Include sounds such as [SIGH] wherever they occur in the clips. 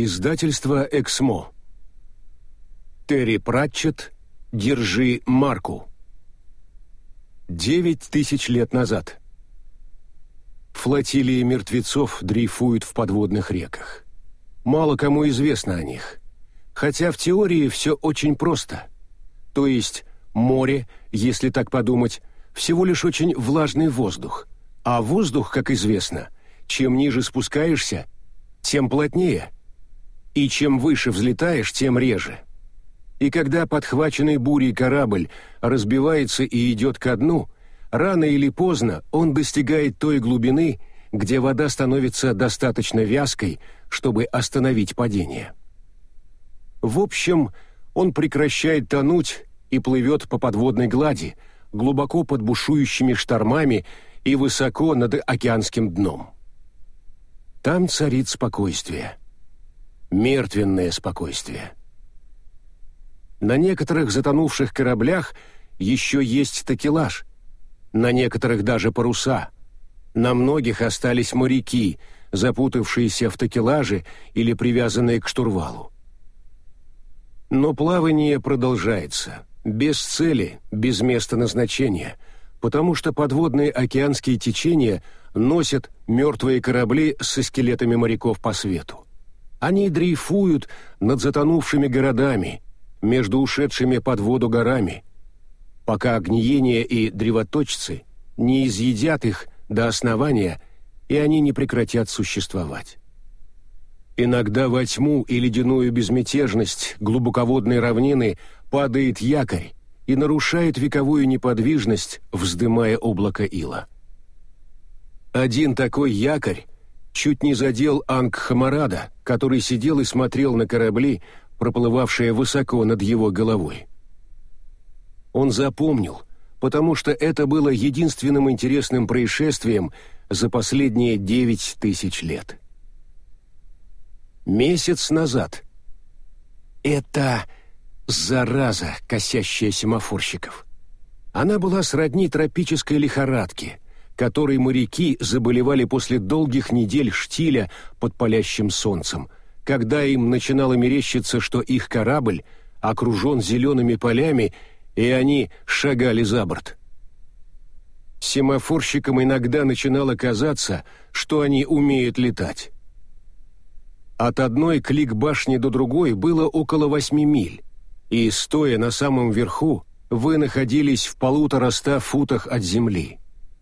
Издательство «Эксмо». Терри Пратчетт «Держи марку». Девять тысяч лет назад. Флотилии мертвецов дрейфуют в подводных реках. Мало кому известно о них. Хотя в теории все очень просто. То есть море, если так подумать, всего лишь очень влажный воздух. А воздух, как известно, чем ниже спускаешься, тем плотнее – и чем выше взлетаешь, тем реже. И когда подхваченный бурей корабль разбивается и идет ко дну, рано или поздно он достигает той глубины, где вода становится достаточно вязкой, чтобы остановить падение. В общем, он прекращает тонуть и плывет по подводной глади, глубоко под бушующими штормами и высоко над океанским дном. Там царит спокойствие мертвенное спокойствие. На некоторых затонувших кораблях еще есть такелаж, на некоторых даже паруса. На многих остались моряки, запутавшиеся в такелаже или привязанные к штурвалу. Но плавание продолжается, без цели, без места назначения, потому что подводные океанские течения носят мертвые корабли со скелетами моряков по свету. Они дрейфуют над затонувшими городами, между ушедшими под воду горами, пока огниение и древоточцы не изъедят их до основания, и они не прекратят существовать. Иногда во тьму и ледяную безмятежность глубоководной равнины падает якорь и нарушает вековую неподвижность, вздымая облако ила. Один такой якорь чуть не задел Ангхамарада, который сидел и смотрел на корабли, проплывавшие высоко над его головой. Он запомнил, потому что это было единственным интересным происшествием за последние девять тысяч лет. Месяц назад. Это зараза, косящая семафорщиков. Она была сродни тропической лихорадке — которой моряки заболевали после долгих недель штиля под палящим солнцем, когда им начинало мерещиться, что их корабль окружен зелеными полями, и они шагали за борт. Семафорщикам иногда начинало казаться, что они умеют летать. От одной клик башни до другой было около восьми миль, и, стоя на самом верху, вы находились в полутораста футах от земли.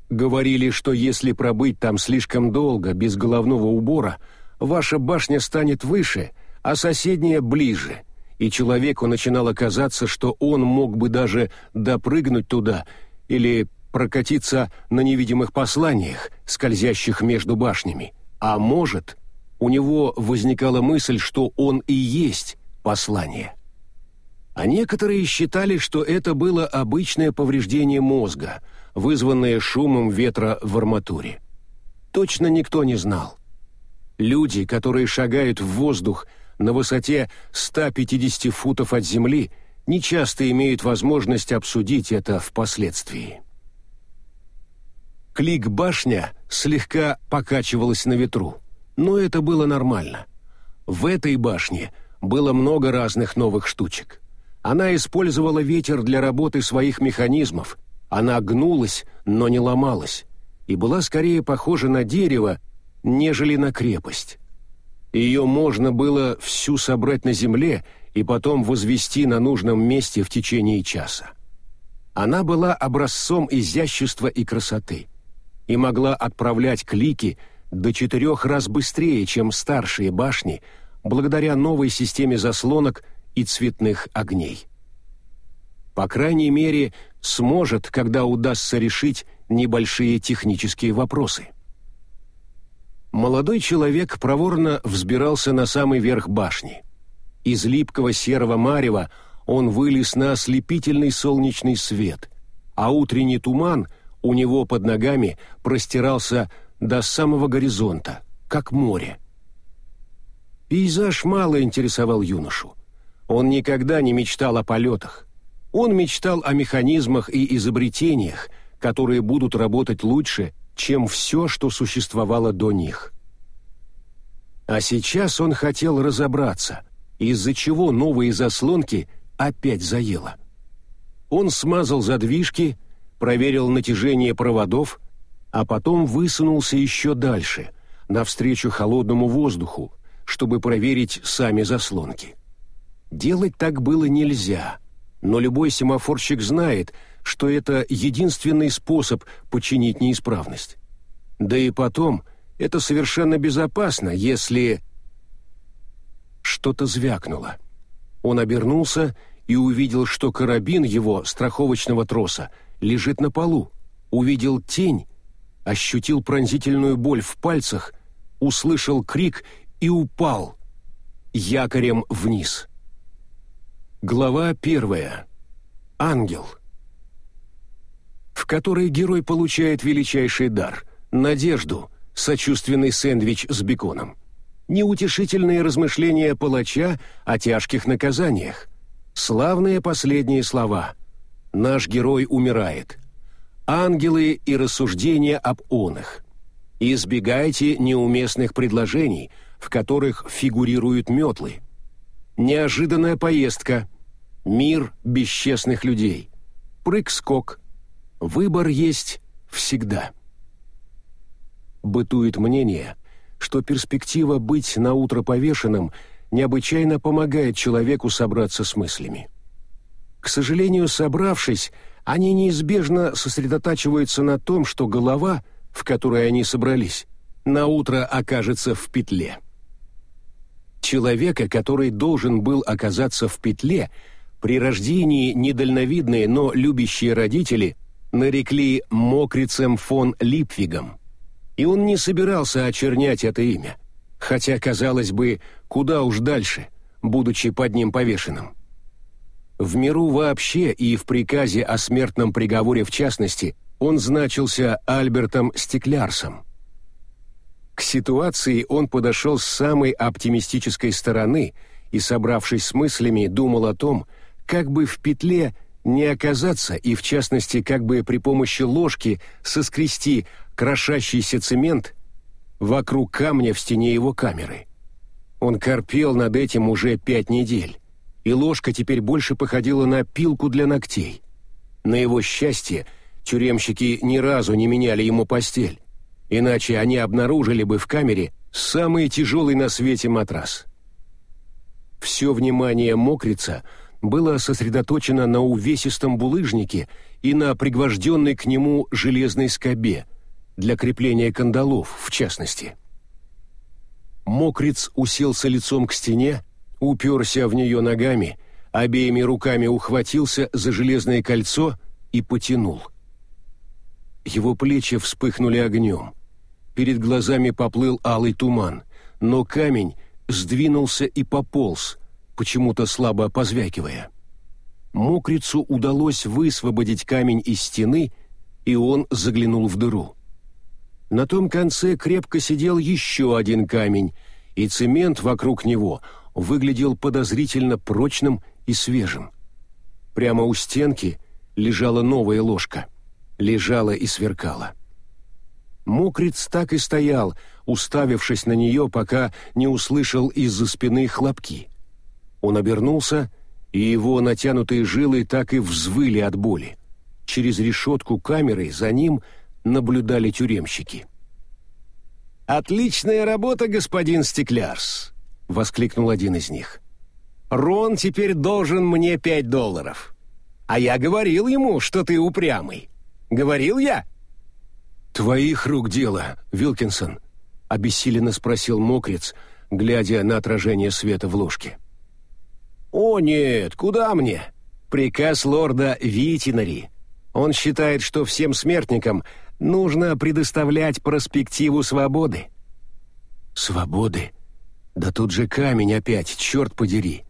Говорили, что если пробыть там слишком долго, без головного убора, ваша башня станет выше, а соседняя ближе, и человеку начинало казаться, что он мог бы даже допрыгнуть туда или прокатиться на невидимых посланиях, скользящих между башнями. А может, у него возникала мысль, что он и есть послание. А некоторые считали, что это было обычное повреждение мозга – вызванное шумом ветра в арматуре. Точно никто не знал. Люди, которые шагают в воздух на высоте 150 футов от земли, нечасто имеют возможность обсудить это впоследствии. Клик-башня слегка покачивалась на ветру, но это было нормально. В этой башне было много разных новых штучек. Она использовала ветер для работы своих механизмов, она гнулась, но не ломалась, и была скорее похожа на дерево, нежели на крепость. Ее можно было всю собрать на земле и потом возвести на нужном месте в течение часа. Она была образцом изящества и красоты и могла отправлять клики до четырех раз быстрее, чем старшие башни, благодаря новой системе заслонок и цветных огней. По крайней мере, сможет, когда удастся решить небольшие технические вопросы. Молодой человек проворно взбирался на самый верх башни. Из липкого серого марева он вылез на ослепительный солнечный свет, а утренний туман у него под ногами простирался до самого горизонта, как море. Пейзаж мало интересовал юношу. Он никогда не мечтал о полетах. Он мечтал о механизмах и изобретениях, которые будут работать лучше, чем все, что существовало до них. А сейчас он хотел разобраться, из-за чего новые заслонки опять заело. Он смазал задвижки, проверил натяжение проводов, а потом высунулся еще дальше, навстречу холодному воздуху, чтобы проверить сами заслонки. Делать так было нельзя, но любой семафорщик знает, что это единственный способ починить неисправность. Да и потом, это совершенно безопасно, если... Что-то звякнуло. Он обернулся и увидел, что карабин его страховочного троса лежит на полу. Увидел тень, ощутил пронзительную боль в пальцах, услышал крик и упал якорем вниз. Глава первая. Ангел. В которой герой получает величайший дар — надежду, сочувственный сэндвич с беконом. Неутешительные размышления палача о тяжких наказаниях. Славные последние слова. Наш герой умирает. Ангелы и рассуждения об онах. Избегайте неуместных предложений, в которых фигурируют метлы. Неожиданная поездка. Мир бесчестных людей. Прыг-скок. Выбор есть всегда. Бытует мнение, что перспектива быть на утро повешенным необычайно помогает человеку собраться с мыслями. К сожалению, собравшись, они неизбежно сосредотачиваются на том, что голова, в которой они собрались, на утро окажется в петле. Человека, который должен был оказаться в петле, при рождении недальновидные, но любящие родители нарекли мокрицем фон Липвигом. И он не собирался очернять это имя, хотя, казалось бы, куда уж дальше, будучи под ним повешенным. В миру вообще и в приказе о смертном приговоре в частности он значился Альбертом Стеклярсом. К ситуации он подошел с самой оптимистической стороны и, собравшись с мыслями, думал о том, как бы в петле не оказаться и, в частности, как бы при помощи ложки соскрести крошащийся цемент вокруг камня в стене его камеры. Он корпел над этим уже пять недель, и ложка теперь больше походила на пилку для ногтей. На его счастье, тюремщики ни разу не меняли ему постель, иначе они обнаружили бы в камере самый тяжелый на свете матрас. Все внимание мокрица было сосредоточено на увесистом булыжнике и на пригвожденной к нему железной скобе — для крепления кандалов, в частности. Мокриц уселся лицом к стене, уперся в нее ногами, обеими руками ухватился за железное кольцо и потянул. Его плечи вспыхнули огнем. Перед глазами поплыл алый туман, но камень сдвинулся и пополз, почему-то слабо позвякивая. Мокрицу удалось высвободить камень из стены, и он заглянул в дыру. На том конце крепко сидел еще один камень, и цемент вокруг него выглядел подозрительно прочным и свежим. Прямо у стенки лежала новая ложка. Лежала и сверкала. Мокриц так и стоял, уставившись на нее, пока не услышал из-за спины хлопки. Он обернулся, и его натянутые жилы так и взвыли от боли. Через решетку камеры за ним – наблюдали тюремщики. «Отличная работа, господин Стеклярс!» — воскликнул один из них. «Рон теперь должен мне пять долларов. А я говорил ему, что ты упрямый. Говорил я?» «Твоих рук дело, Вилкинсон», — обессиленно спросил мокрец, глядя на отражение света в ложке. «О нет, куда мне? Приказ лорда Витинари. Он считает, что всем смертникам Нужно предоставлять перспективу свободы. Свободы? Да тут же камень опять, черт подери.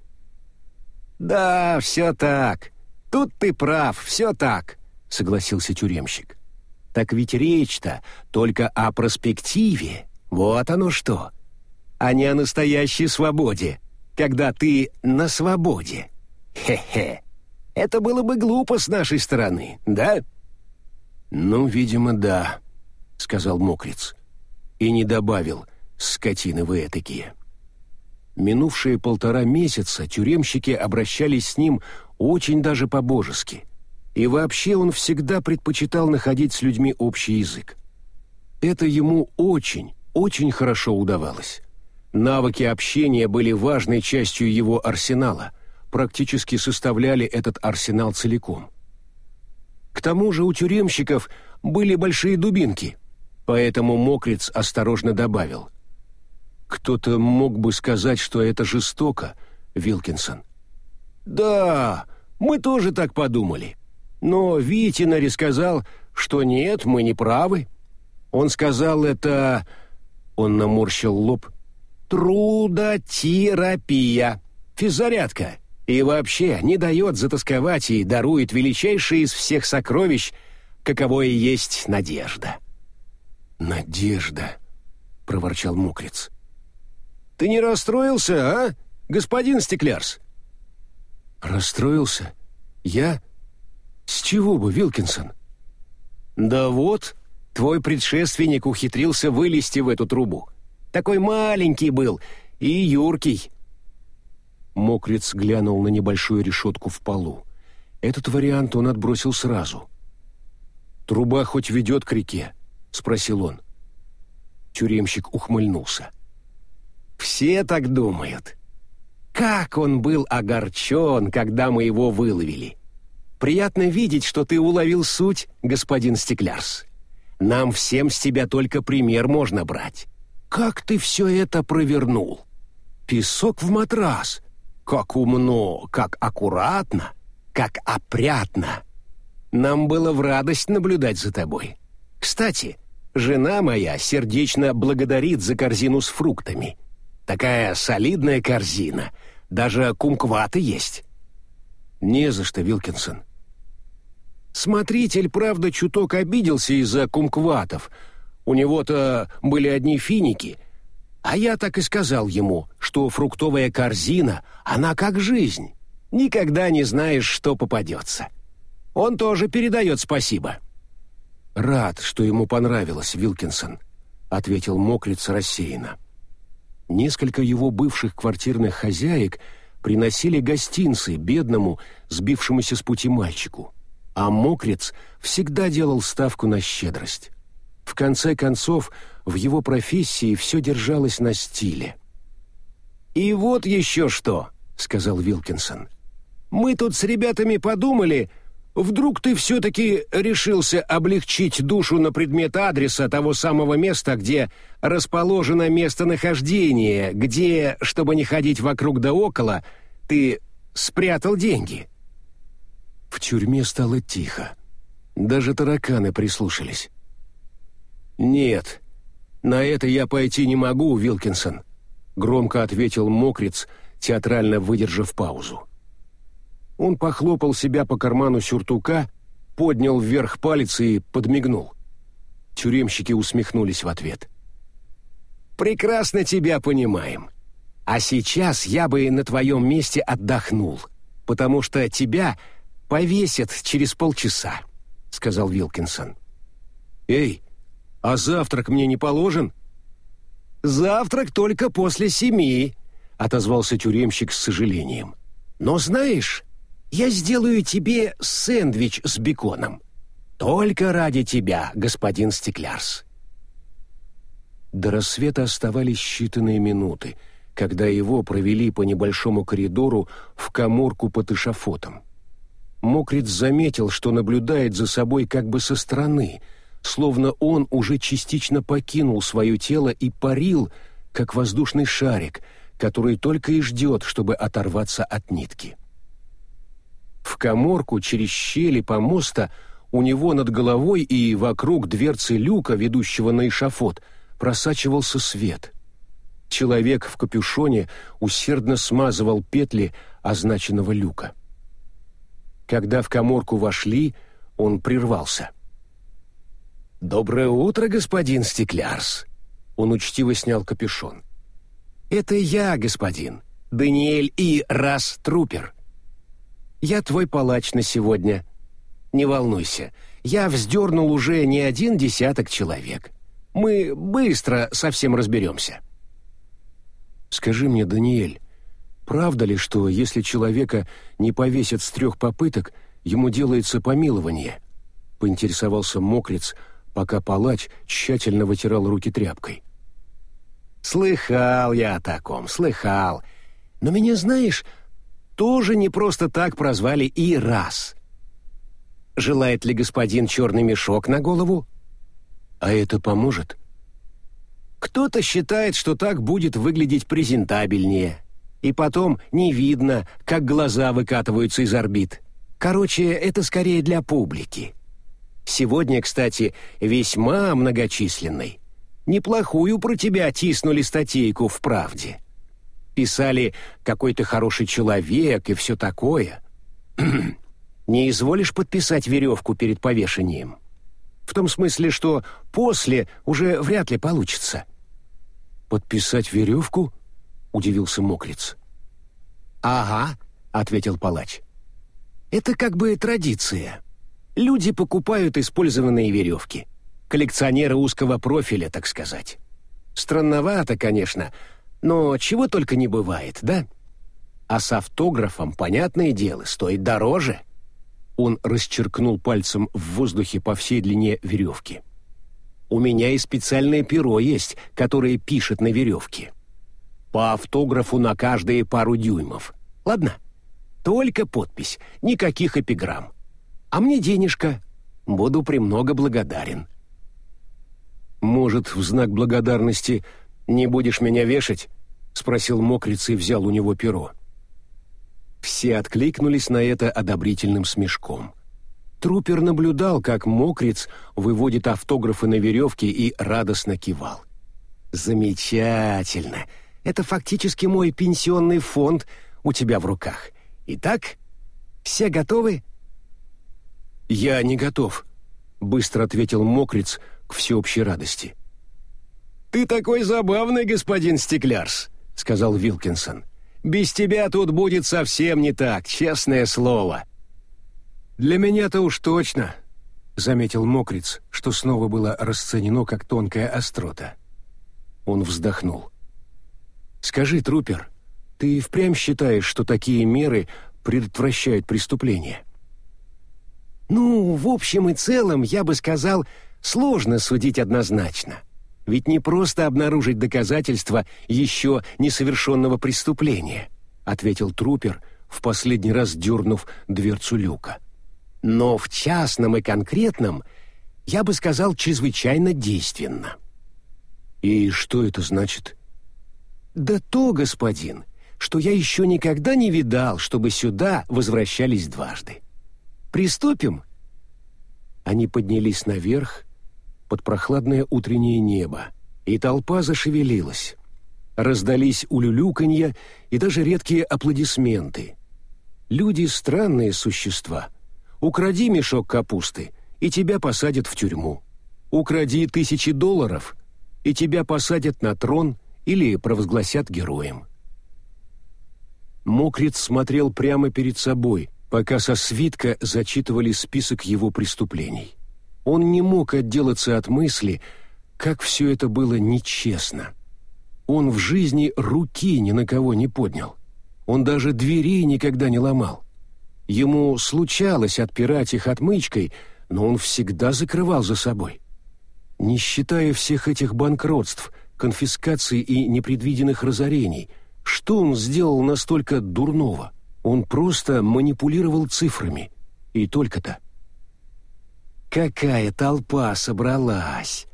Да, все так. Тут ты прав, все так, согласился тюремщик. Так ведь речь-то только о перспективе. Вот оно что. А не о настоящей свободе, когда ты на свободе. Хе-хе. Это было бы глупо с нашей стороны, да? «Ну, видимо, да», — сказал Мокриц. И не добавил скотины вы этакие. Минувшие полтора месяца тюремщики обращались с ним очень даже по-божески. И вообще он всегда предпочитал находить с людьми общий язык. Это ему очень, очень хорошо удавалось. Навыки общения были важной частью его арсенала, практически составляли этот арсенал целиком. К тому же у тюремщиков были большие дубинки, поэтому Мокриц осторожно добавил. «Кто-то мог бы сказать, что это жестоко, Вилкинсон». «Да, мы тоже так подумали. Но Витинари сказал, что нет, мы не правы. Он сказал это...» Он наморщил лоб. «Трудотерапия. Физзарядка. И вообще не дает затасковать и дарует величайшее из всех сокровищ, каковое есть надежда». «Надежда», — проворчал Мокриц. «Ты не расстроился, а, господин Стеклярс?» «Расстроился? Я? С чего бы, Вилкинсон?» «Да вот, твой предшественник ухитрился вылезти в эту трубу. Такой маленький был и юркий». Мокриц глянул на небольшую решетку в полу. Этот вариант он отбросил сразу. «Труба хоть ведет к реке?» — спросил он. Тюремщик ухмыльнулся. «Все так думают. Как он был огорчен, когда мы его выловили. Приятно видеть, что ты уловил суть, господин Стеклярс. Нам всем с тебя только пример можно брать. Как ты все это провернул? Песок в матрас. Как умно, как аккуратно, как опрятно. Нам было в радость наблюдать за тобой. Кстати, жена моя сердечно благодарит за корзину с фруктами. Такая солидная корзина. Даже кумкваты есть. Не за что, Вилкинсон. Смотритель, правда, чуток обиделся из-за кумкватов. У него-то были одни финики. А я так и сказал ему, что фруктовая корзина, она как жизнь. Никогда не знаешь, что попадется. Он тоже передает спасибо». «Рад, что ему понравилось, Вилкинсон», — ответил Мокриц рассеянно. Несколько его бывших квартирных хозяек приносили гостинцы бедному, сбившемуся с пути мальчику, а Мокриц всегда делал ставку на щедрость. В конце концов, в его профессии все держалось на стиле. «И вот еще что», — сказал Вилкинсон. «Мы тут с ребятами подумали, Вдруг ты все-таки решился облегчить душу на предмет адреса того самого места, где расположено местонахождение, где, чтобы не ходить вокруг да около, ты спрятал деньги?» В тюрьме стало тихо. Даже тараканы прислушались. «Нет, на это я пойти не могу, Вилкинсон», — громко ответил Мокриц, театрально выдержав паузу. Он похлопал себя по карману сюртука, поднял вверх палец и подмигнул. Тюремщики усмехнулись в ответ. «Прекрасно тебя понимаем. А сейчас я бы на твоем месте отдохнул, потому что тебя повесят через полчаса», — сказал Вилкинсон. «Эй, а завтрак мне не положен?» «Завтрак только после семи», — отозвался тюремщик с сожалением. «Но знаешь, я сделаю тебе сэндвич с беконом. Только ради тебя, господин Стеклярс». До рассвета оставались считанные минуты, когда его провели по небольшому коридору в коморку под эшафотом. Мокриц заметил, что наблюдает за собой как бы со стороны, словно он уже частично покинул свое тело и парил, как воздушный шарик, который только и ждет, чтобы оторваться от нитки. В коморку через щели помоста у него над головой и вокруг дверцы люка, ведущего на эшафот, просачивался свет. Человек в капюшоне усердно смазывал петли означенного люка. Когда в коморку вошли, он прервался. «Доброе утро, господин Стеклярс!» Он учтиво снял капюшон. «Это я, господин, Даниэль И. Рас Трупер. Я твой палач на сегодня. Не волнуйся, я вздернул уже не один десяток человек. Мы быстро совсем разберемся. Скажи мне, Даниэль, правда ли, что если человека не повесят с трех попыток, ему делается помилование? Поинтересовался мокрец, пока палач тщательно вытирал руки тряпкой. Слыхал я о таком, слыхал. Но меня, знаешь, тоже не просто так прозвали и раз. Желает ли господин черный мешок на голову? А это поможет? Кто-то считает, что так будет выглядеть презентабельнее. И потом не видно, как глаза выкатываются из орбит. Короче, это скорее для публики. Сегодня, кстати, весьма многочисленный. Неплохую про тебя тиснули статейку в «Правде». Писали «какой ты хороший человек» и все такое. [CLEARS THROAT] Не изволишь подписать веревку перед повешением? В том смысле, что после уже вряд ли получится. «Подписать веревку?» — удивился мокрец. «Ага», — ответил палач. «Это как бы традиция. Люди покупают использованные веревки коллекционера узкого профиля, так сказать. Странновато, конечно, но чего только не бывает, да? А с автографом, понятное дело, стоит дороже. Он расчеркнул пальцем в воздухе по всей длине веревки. У меня и специальное перо есть, которое пишет на веревке. По автографу на каждые пару дюймов. Ладно? Только подпись, никаких эпиграмм. А мне денежка. Буду премного благодарен. «Может, в знак благодарности не будешь меня вешать?» — спросил мокриц и взял у него перо. Все откликнулись на это одобрительным смешком. Трупер наблюдал, как мокриц выводит автографы на веревке и радостно кивал. «Замечательно! Это фактически мой пенсионный фонд у тебя в руках. Итак, все готовы?» «Я не готов», — быстро ответил мокриц, — к всеобщей радости. «Ты такой забавный, господин Стеклярс», — сказал Вилкинсон. «Без тебя тут будет совсем не так, честное слово». «Для меня-то уж точно», — заметил Мокриц, что снова было расценено как тонкая острота. Он вздохнул. «Скажи, трупер, ты впрямь считаешь, что такие меры предотвращают преступление?» «Ну, в общем и целом, я бы сказал, сложно судить однозначно. Ведь не просто обнаружить доказательства еще несовершенного преступления, ответил трупер, в последний раз дернув дверцу люка. Но в частном и конкретном я бы сказал чрезвычайно действенно. И что это значит? Да то, господин, что я еще никогда не видал, чтобы сюда возвращались дважды. Приступим? Они поднялись наверх, под прохладное утреннее небо, и толпа зашевелилась. Раздались улюлюканья и даже редкие аплодисменты. Люди — странные существа. Укради мешок капусты, и тебя посадят в тюрьму. Укради тысячи долларов, и тебя посадят на трон или провозгласят героем. Мокриц смотрел прямо перед собой, пока со свитка зачитывали список его преступлений. Он не мог отделаться от мысли, как все это было нечестно. Он в жизни руки ни на кого не поднял. Он даже дверей никогда не ломал. Ему случалось отпирать их отмычкой, но он всегда закрывал за собой. Не считая всех этих банкротств, конфискаций и непредвиденных разорений, что он сделал настолько дурного? Он просто манипулировал цифрами. И только-то. Какая толпа собралась!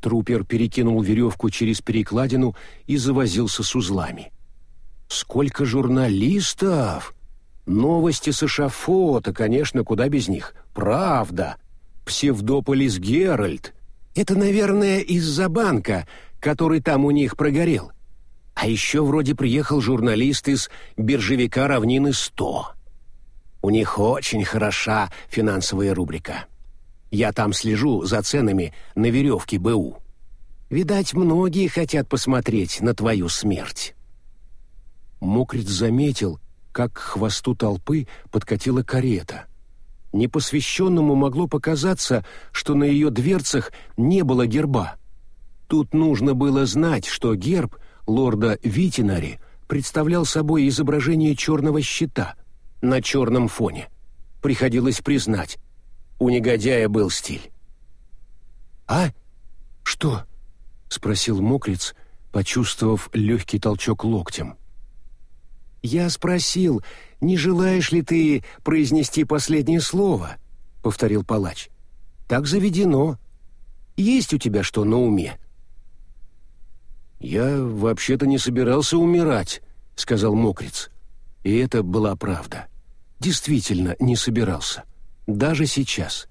Трупер перекинул веревку через перекладину и завозился с узлами. Сколько журналистов! Новости с эшафота, конечно, куда без них. Правда. Псевдополис Геральт. Это, наверное, из-за банка, который там у них прогорел. А еще вроде приехал журналист из биржевика равнины 100. У них очень хороша финансовая рубрика. Я там слежу за ценами на веревке БУ. Видать, многие хотят посмотреть на твою смерть». Мокриц заметил, как к хвосту толпы подкатила карета. Непосвященному могло показаться, что на ее дверцах не было герба. Тут нужно было знать, что герб лорда Витинари представлял собой изображение черного щита на черном фоне. Приходилось признать, у негодяя был стиль. «А? Что?» — спросил мокриц, почувствовав легкий толчок локтем. «Я спросил, не желаешь ли ты произнести последнее слово?» — повторил палач. «Так заведено. Есть у тебя что на уме?» «Я вообще-то не собирался умирать», — сказал мокриц. И это была правда. Действительно не собирался. Даже сейчас.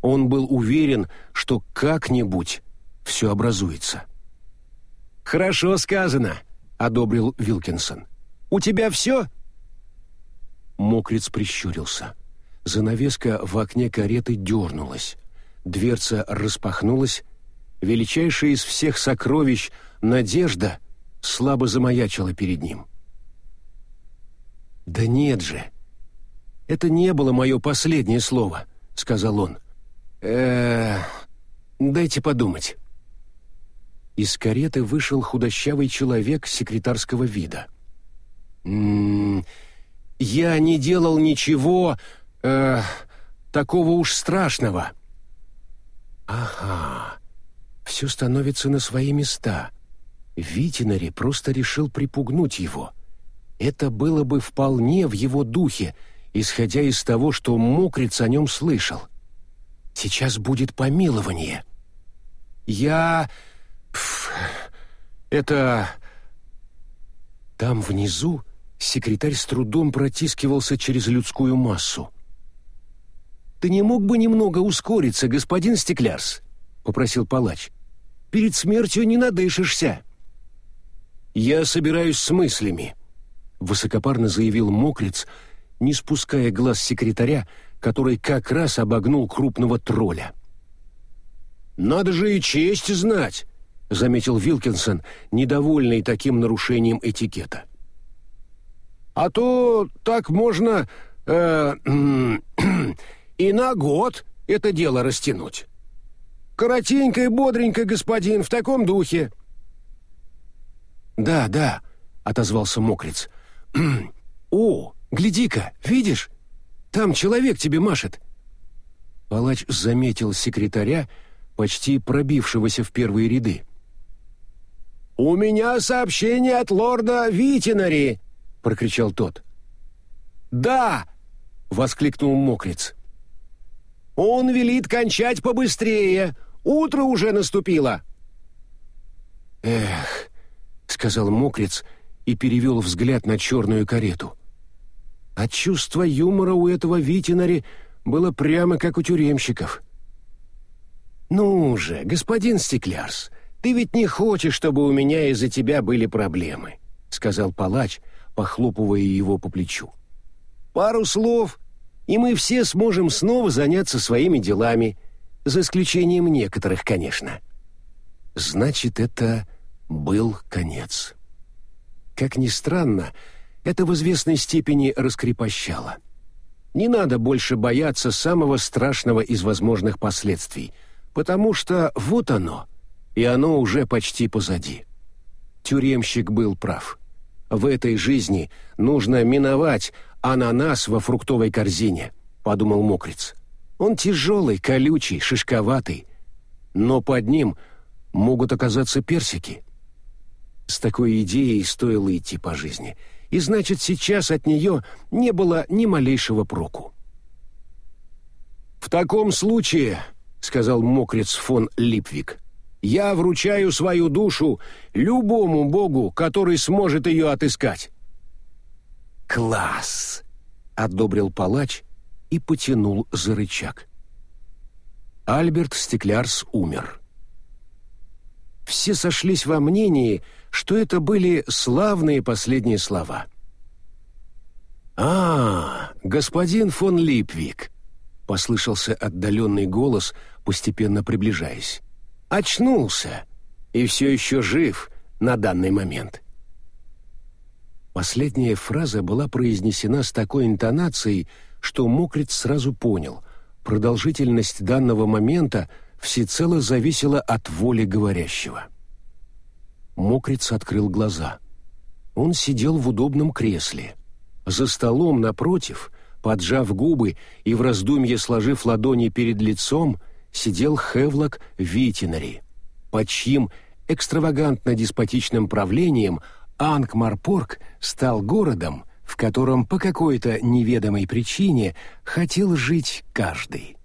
Он был уверен, что как-нибудь все образуется. «Хорошо сказано», — одобрил Вилкинсон. «У тебя все?» Мокриц прищурился. Занавеска в окне кареты дернулась. Дверца распахнулась. Величайшая из всех сокровищ — надежда — слабо замаячила перед ним. «Да нет же! Это не было мое последнее слово», — сказал он. э дайте подумать». Из кареты вышел худощавый человек секретарского вида. «М -м, «Я не делал ничего э, такого уж страшного». «Ага, все становится на свои места». Витинари просто решил припугнуть его. Это было бы вполне в его духе, исходя из того, что Мокриц о нем слышал. Сейчас будет помилование. Я... Пф, это... Там внизу секретарь с трудом протискивался через людскую массу. «Ты не мог бы немного ускориться, господин Стеклярс?» — попросил палач. «Перед смертью не надышишься». «Я собираюсь с мыслями», — высокопарно заявил Мокриц, не спуская глаз секретаря, который как раз обогнул крупного тролля. «Надо же и честь знать», — заметил Вилкинсон, недовольный таким нарушением этикета. «А то так можно э, [CLEARS THROAT] и на год это дело растянуть. Коротенько и бодренько, господин, в таком духе». «Да, да», — отозвался Мокриц. «О, гляди-ка, видишь? Там человек тебе машет». Палач заметил секретаря, почти пробившегося в первые ряды. «У меня сообщение от лорда Витинари!» — прокричал тот. «Да!» — воскликнул Мокриц. «Он велит кончать побыстрее! Утро уже наступило!» «Эх!» Сказал Мокриц и перевел взгляд на черную карету. А чувство юмора у этого Витинари было прямо как у тюремщиков. «Ну же, господин Стеклярс, ты ведь не хочешь, чтобы у меня из-за тебя были проблемы», — сказал палач, похлопывая его по плечу. «Пару слов, и мы все сможем снова заняться своими делами, за исключением некоторых, конечно». «Значит, это был конец. Как ни странно, это в известной степени раскрепощало. Не надо больше бояться самого страшного из возможных последствий, потому что вот оно, и оно уже почти позади. Тюремщик был прав. В этой жизни нужно миновать ананас во фруктовой корзине, подумал Мокриц. Он тяжелый, колючий, шишковатый, но под ним могут оказаться персики. С такой идеей стоило идти по жизни. И значит, сейчас от нее не было ни малейшего проку. «В таком случае», — сказал мокрец фон Липвик, «я вручаю свою душу любому богу, который сможет ее отыскать». «Класс!» — одобрил палач и потянул за рычаг. Альберт Стеклярс умер. Все сошлись во мнении, что это были славные последние слова. «А, господин фон Липвик!» — послышался отдаленный голос, постепенно приближаясь. «Очнулся и все еще жив на данный момент». Последняя фраза была произнесена с такой интонацией, что Мокриц сразу понял, продолжительность данного момента всецело зависело от воли говорящего. Мокриц открыл глаза. Он сидел в удобном кресле. За столом напротив, поджав губы и в раздумье сложив ладони перед лицом, сидел Хевлок Витинари, под чьим экстравагантно-деспотичным правлением Ангмарпорг стал городом, в котором по какой-то неведомой причине хотел жить каждый.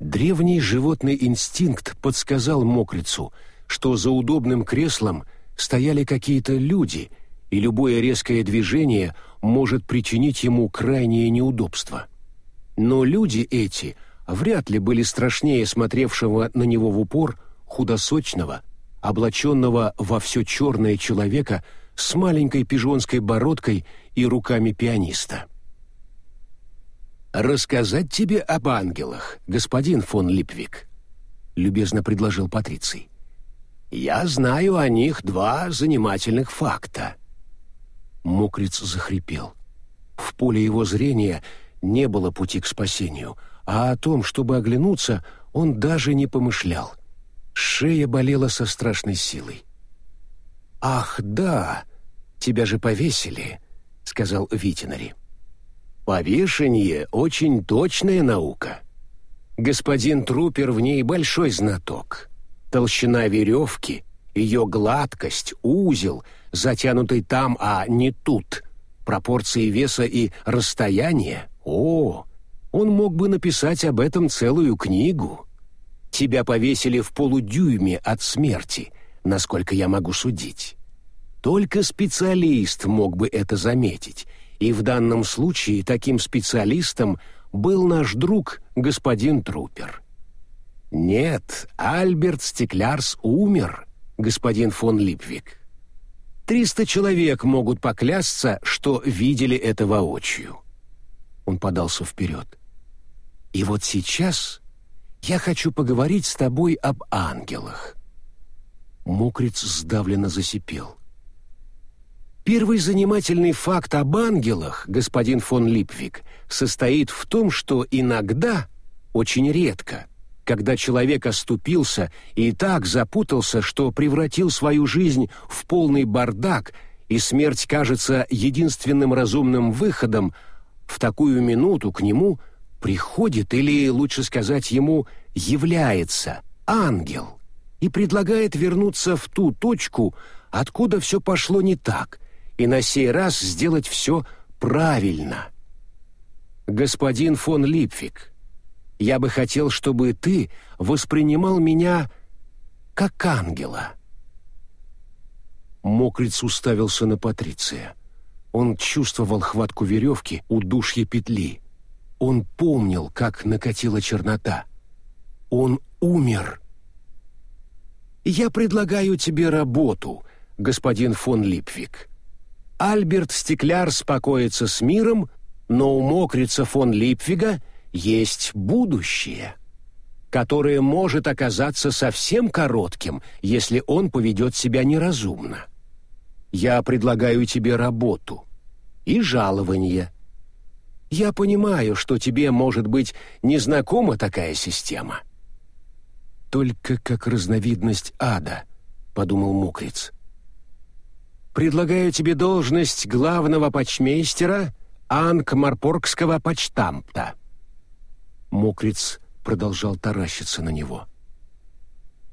Древний животный инстинкт подсказал мокрицу, что за удобным креслом стояли какие-то люди, и любое резкое движение может причинить ему крайнее неудобство. Но люди эти вряд ли были страшнее смотревшего на него в упор худосочного, облаченного во все черное человека с маленькой пижонской бородкой и руками пианиста. «Рассказать тебе об ангелах, господин фон Липвик», — любезно предложил Патриций. «Я знаю о них два занимательных факта». Мокриц захрипел. В поле его зрения не было пути к спасению, а о том, чтобы оглянуться, он даже не помышлял. Шея болела со страшной силой. «Ах, да, тебя же повесили», — сказал Витинари. «Повешение — очень точная наука. Господин Трупер в ней большой знаток. Толщина веревки, ее гладкость, узел, затянутый там, а не тут, пропорции веса и расстояния. О, он мог бы написать об этом целую книгу. Тебя повесили в полудюйме от смерти, насколько я могу судить. Только специалист мог бы это заметить, и в данном случае таким специалистом был наш друг господин Трупер. Нет, Альберт Стеклярс умер, господин фон Липвик. Триста человек могут поклясться, что видели это воочию. Он подался вперед. И вот сейчас я хочу поговорить с тобой об ангелах. Мокриц сдавленно засипел. Первый занимательный факт об ангелах, господин фон Липвик, состоит в том, что иногда, очень редко, когда человек оступился и так запутался, что превратил свою жизнь в полный бардак, и смерть кажется единственным разумным выходом, в такую минуту к нему приходит, или, лучше сказать, ему является ангел и предлагает вернуться в ту точку, откуда все пошло не так, и на сей раз сделать все правильно. Господин фон Липфик, я бы хотел, чтобы ты воспринимал меня как ангела. Мокриц уставился на Патриция. Он чувствовал хватку веревки у душья петли. Он помнил, как накатила чернота. Он умер. «Я предлагаю тебе работу, господин фон Липвик», Альберт Стекляр спокоится с миром, но у мокрица фон Липвига есть будущее, которое может оказаться совсем коротким, если он поведет себя неразумно. Я предлагаю тебе работу и жалование. Я понимаю, что тебе, может быть, незнакома такая система. Только как разновидность ада, подумал Мокриц. Предлагаю тебе должность главного почмейстера Анкмарпоргского почтамта». Мокриц продолжал таращиться на него.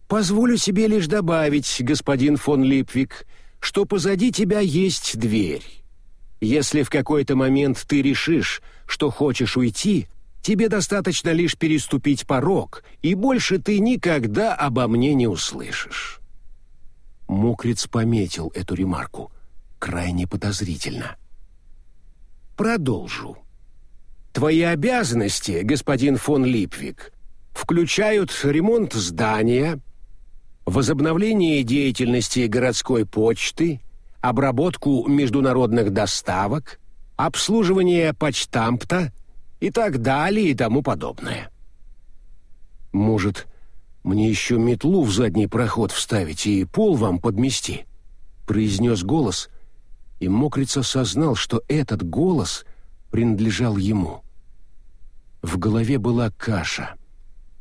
«Позволю себе лишь добавить, господин фон Липвик, что позади тебя есть дверь. Если в какой-то момент ты решишь, что хочешь уйти, тебе достаточно лишь переступить порог, и больше ты никогда обо мне не услышишь». Мокриц пометил эту ремарку. Крайне подозрительно. Продолжу. Твои обязанности, господин фон Липвик, включают ремонт здания, возобновление деятельности городской почты, обработку международных доставок, обслуживание почтампта и так далее и тому подобное. Может, мне еще метлу в задний проход вставить и пол вам подмести», — произнес голос, и Мокриц осознал, что этот голос принадлежал ему. В голове была каша.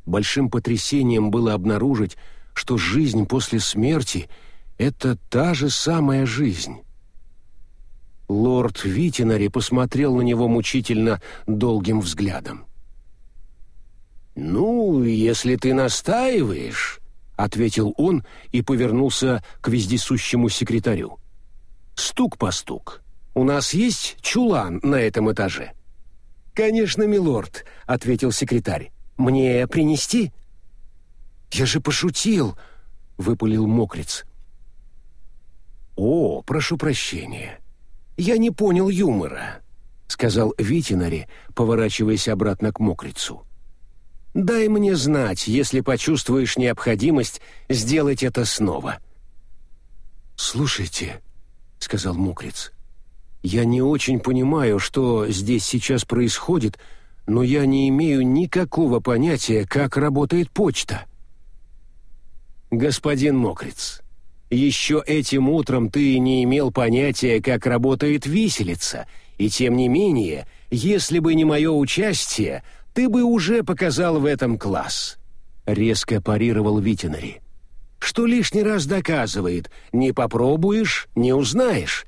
Большим потрясением было обнаружить, что жизнь после смерти — это та же самая жизнь. Лорд Витинари посмотрел на него мучительно долгим взглядом. «Ну, если ты настаиваешь», — ответил он и повернулся к вездесущему секретарю. «Стук по стук. У нас есть чулан на этом этаже?» «Конечно, милорд», — ответил секретарь. «Мне принести?» «Я же пошутил», — выпалил мокрец. «О, прошу прощения. Я не понял юмора», — сказал Витинари, поворачиваясь обратно к мокрицу. «Дай мне знать, если почувствуешь необходимость сделать это снова». «Слушайте», — сказал мокрец, — «я не очень понимаю, что здесь сейчас происходит, но я не имею никакого понятия, как работает почта». «Господин Мокриц, еще этим утром ты не имел понятия, как работает виселица, и тем не менее, если бы не мое участие, ты бы уже показал в этом класс», — резко парировал Витинари. «Что лишний раз доказывает, не попробуешь, не узнаешь».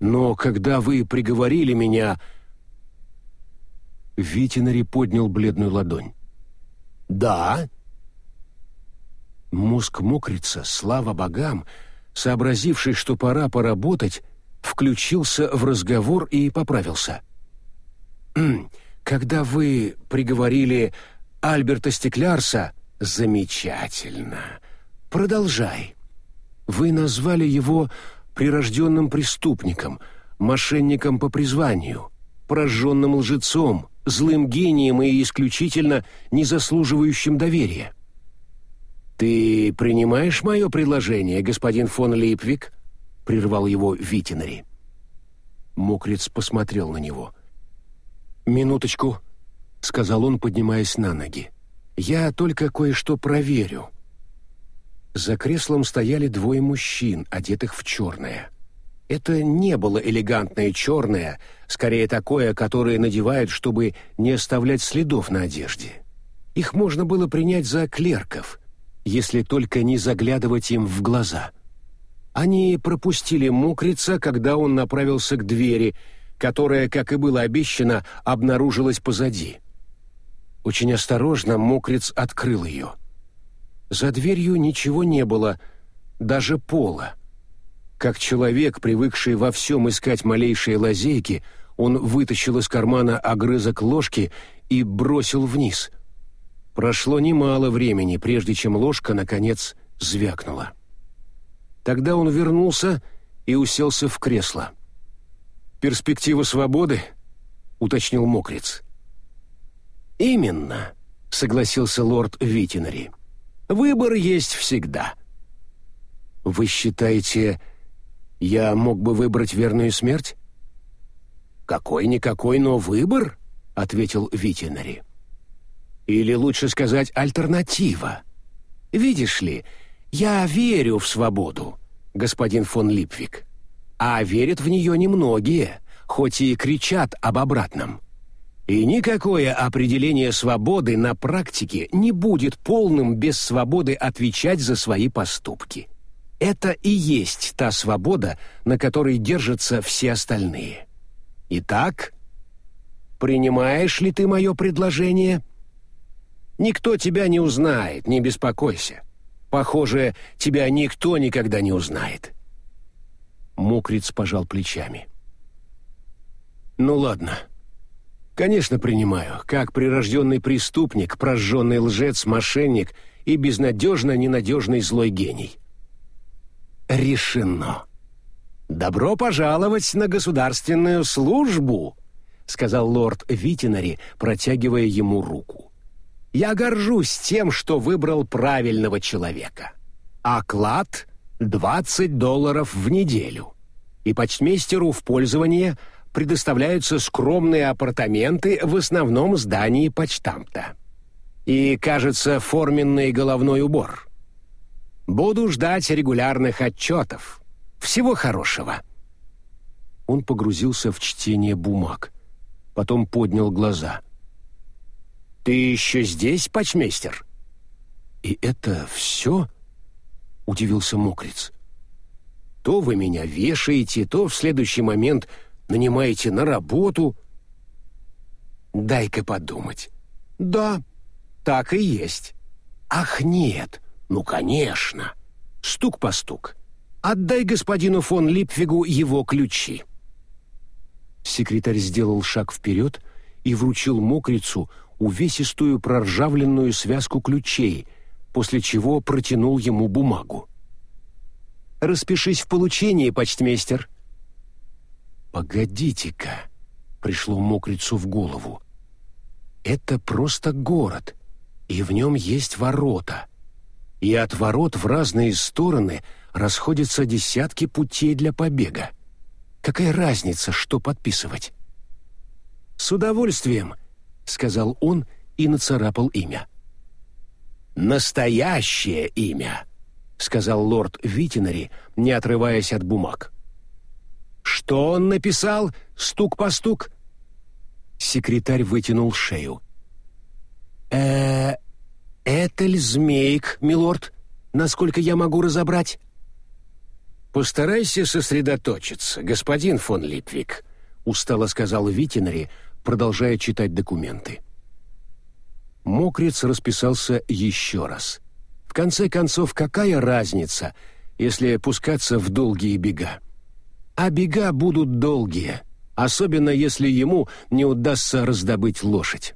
«Но когда вы приговорили меня...» Витинари поднял бледную ладонь. «Да», Мозг мокрица, слава богам, сообразивший, что пора поработать, включился в разговор и поправился. «Когда вы приговорили Альберта Стеклярса, замечательно. Продолжай. Вы назвали его прирожденным преступником, мошенником по призванию, прожженным лжецом, злым гением и исключительно незаслуживающим доверия. «Ты принимаешь мое предложение, господин фон Липвик?» — прервал его Витинари. Мокриц посмотрел на него. «Минуточку», — сказал он, поднимаясь на ноги. «Я только кое-что проверю». За креслом стояли двое мужчин, одетых в черное. Это не было элегантное черное, скорее такое, которое надевают, чтобы не оставлять следов на одежде. Их можно было принять за клерков — если только не заглядывать им в глаза. Они пропустили мокрица, когда он направился к двери, которая, как и было обещано, обнаружилась позади. Очень осторожно мокриц открыл ее. За дверью ничего не было, даже пола. Как человек, привыкший во всем искать малейшие лазейки, он вытащил из кармана огрызок ложки и бросил вниз — Прошло немало времени, прежде чем ложка, наконец, звякнула. Тогда он вернулся и уселся в кресло. «Перспектива свободы?» — уточнил Мокриц. «Именно», — согласился лорд Витинари. «Выбор есть всегда». «Вы считаете, я мог бы выбрать верную смерть?» «Какой-никакой, но выбор», — ответил Витинари. Или лучше сказать альтернатива. Видишь ли, я верю в свободу, господин фон Липвик. А верят в нее немногие, хоть и кричат об обратном. И никакое определение свободы на практике не будет полным без свободы отвечать за свои поступки. Это и есть та свобода, на которой держатся все остальные. Итак, принимаешь ли ты мое предложение?» Никто тебя не узнает, не беспокойся. Похоже, тебя никто никогда не узнает». Мокриц пожал плечами. «Ну ладно. Конечно, принимаю. Как прирожденный преступник, прожженный лжец, мошенник и безнадежно ненадежный злой гений». «Решено. Добро пожаловать на государственную службу», — сказал лорд Витинари, протягивая ему руку. Я горжусь тем, что выбрал правильного человека. Оклад — 20 долларов в неделю. И почтмейстеру в пользование предоставляются скромные апартаменты в основном здании почтамта. И, кажется, форменный головной убор. Буду ждать регулярных отчетов. Всего хорошего. Он погрузился в чтение бумаг. Потом поднял глаза — Ты еще здесь, почмейстер?» «И это все?» — удивился мокрец. «То вы меня вешаете, то в следующий момент нанимаете на работу». «Дай-ка подумать». «Да, так и есть». «Ах, нет! Ну, конечно!» Стук по стук. «Отдай господину фон Липфигу его ключи». Секретарь сделал шаг вперед и вручил мокрицу увесистую проржавленную связку ключей, после чего протянул ему бумагу. «Распишись в получении, почтмейстер». «Погодите-ка», — пришло мокрицу в голову. «Это просто город, и в нем есть ворота. И от ворот в разные стороны расходятся десятки путей для побега. Какая разница, что подписывать?» «С удовольствием», — сказал он и нацарапал имя. «Настоящее имя», — сказал лорд Витинари, не отрываясь от бумаг. «Что он написал? Стук по стук?» Секретарь вытянул шею. э Этель Змейк, милорд, насколько я могу разобрать?» «Постарайся сосредоточиться, господин фон Липвик», — устало сказал Витинари, продолжая читать документы. Мокрец расписался еще раз. В конце концов, какая разница, если пускаться в долгие бега? А бега будут долгие, особенно если ему не удастся раздобыть лошадь.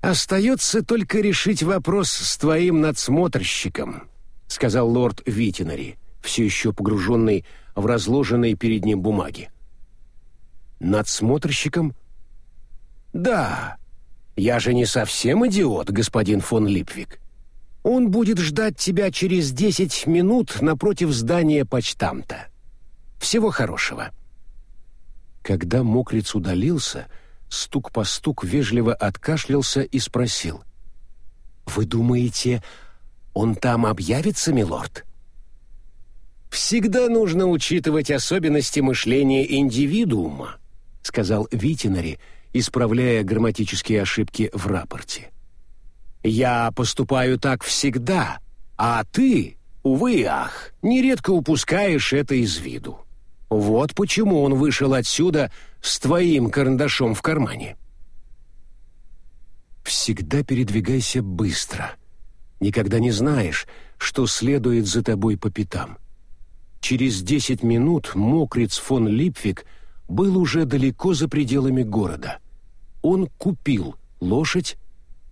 «Остается только решить вопрос с твоим надсмотрщиком», — сказал лорд Витинари, все еще погруженный в разложенные перед ним бумаги. «Надсмотрщиком?» «Да, я же не совсем идиот, господин фон Липвик. Он будет ждать тебя через десять минут напротив здания почтамта. Всего хорошего». Когда мокрец удалился, — стук по стук вежливо откашлялся и спросил. «Вы думаете, он там объявится, милорд?» «Всегда нужно учитывать особенности мышления индивидуума», сказал Витинари, исправляя грамматические ошибки в рапорте. «Я поступаю так всегда, а ты, увы ах, нередко упускаешь это из виду. Вот почему он вышел отсюда с твоим карандашом в кармане. Всегда передвигайся быстро. Никогда не знаешь, что следует за тобой по пятам. Через десять минут мокриц фон Липвик был уже далеко за пределами города. Он купил лошадь,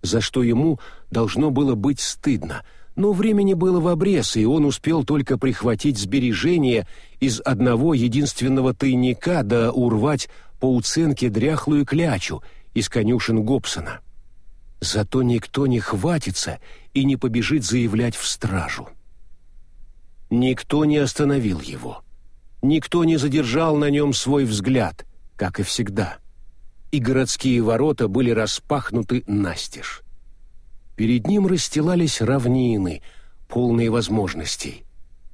за что ему должно было быть стыдно — но времени было в обрез, и он успел только прихватить сбережения из одного единственного тайника да урвать по уценке дряхлую клячу из конюшен Гобсона. Зато никто не хватится и не побежит заявлять в стражу. Никто не остановил его. Никто не задержал на нем свой взгляд, как и всегда. И городские ворота были распахнуты настежь. Перед ним расстилались равнины, полные возможностей.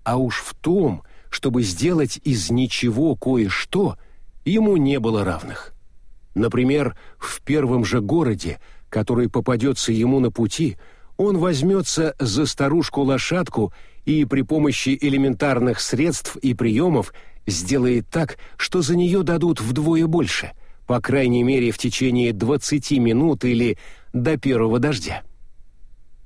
А уж в том, чтобы сделать из ничего кое-что, ему не было равных. Например, в первом же городе, который попадется ему на пути, он возьмется за старушку-лошадку и при помощи элементарных средств и приемов сделает так, что за нее дадут вдвое больше, по крайней мере в течение 20 минут или до первого дождя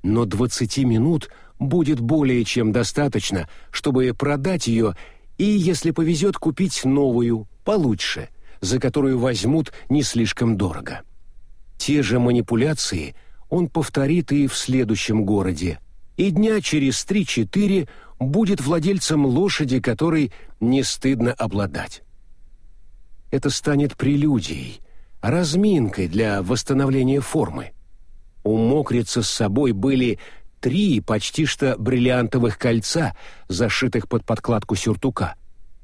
но 20 минут будет более чем достаточно, чтобы продать ее и, если повезет, купить новую, получше, за которую возьмут не слишком дорого. Те же манипуляции он повторит и в следующем городе, и дня через 3-4 будет владельцем лошади, которой не стыдно обладать. Это станет прелюдией, разминкой для восстановления формы. У мокрицы с собой были три почти что бриллиантовых кольца, зашитых под подкладку сюртука.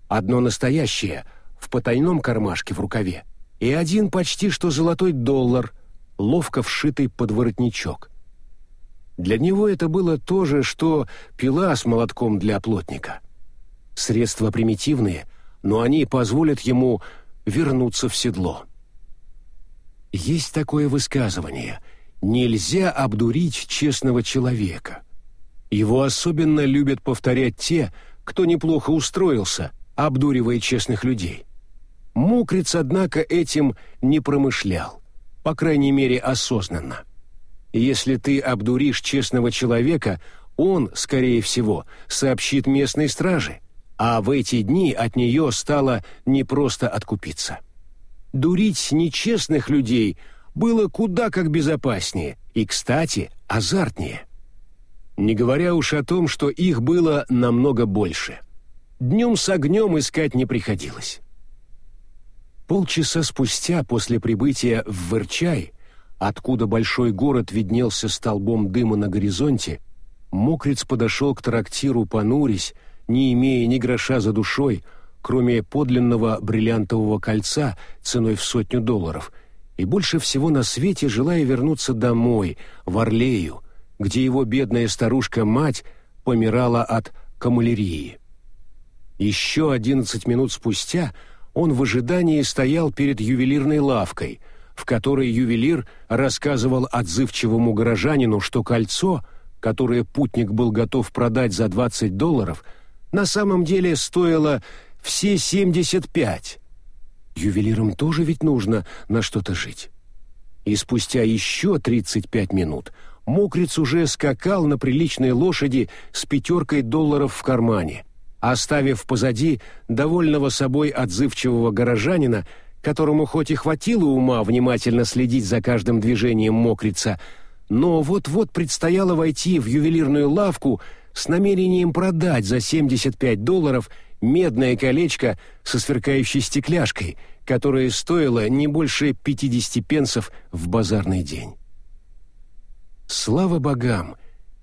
Одно настоящее, в потайном кармашке в рукаве, и один почти что золотой доллар, ловко вшитый под воротничок. Для него это было то же, что пила с молотком для плотника. Средства примитивные, но они позволят ему вернуться в седло. Есть такое высказывание «нельзя обдурить честного человека». Его особенно любят повторять те, кто неплохо устроился, обдуривая честных людей. Мокриц, однако, этим не промышлял, по крайней мере, осознанно. Если ты обдуришь честного человека, он, скорее всего, сообщит местной страже, а в эти дни от нее стало непросто откупиться. Дурить нечестных людей было куда как безопаснее и, кстати, азартнее. Не говоря уж о том, что их было намного больше. Днем с огнем искать не приходилось. Полчаса спустя после прибытия в Вырчай, откуда большой город виднелся столбом дыма на горизонте, Мокриц подошел к трактиру понурясь, не имея ни гроша за душой, кроме подлинного бриллиантового кольца ценой в сотню долларов, и больше всего на свете желая вернуться домой, в Орлею, где его бедная старушка-мать помирала от камалерии. Еще одиннадцать минут спустя он в ожидании стоял перед ювелирной лавкой, в которой ювелир рассказывал отзывчивому горожанину, что кольцо, которое путник был готов продать за 20 долларов, на самом деле стоило все 75. Ювелирам тоже ведь нужно на что-то жить. И спустя еще 35 минут Мокриц уже скакал на приличной лошади с пятеркой долларов в кармане, оставив позади довольного собой отзывчивого горожанина, которому хоть и хватило ума внимательно следить за каждым движением Мокрица, но вот-вот предстояло войти в ювелирную лавку с намерением продать за 75 долларов медное колечко со сверкающей стекляшкой, которое стоило не больше 50 пенсов в базарный день. Слава богам!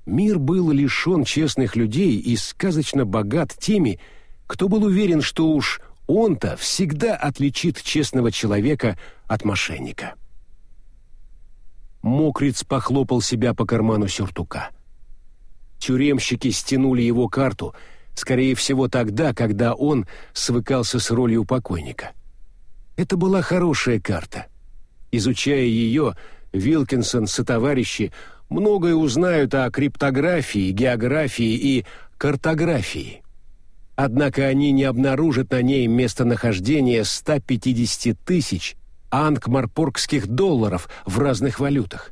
Мир был лишен честных людей и сказочно богат теми, кто был уверен, что уж он-то всегда отличит честного человека от мошенника. Мокриц похлопал себя по карману сюртука. Тюремщики стянули его карту — скорее всего, тогда, когда он свыкался с ролью покойника. Это была хорошая карта. Изучая ее, Вилкинсон со товарищи многое узнают о криптографии, географии и картографии. Однако они не обнаружат на ней местонахождение 150 тысяч ангмарпоргских долларов в разных валютах.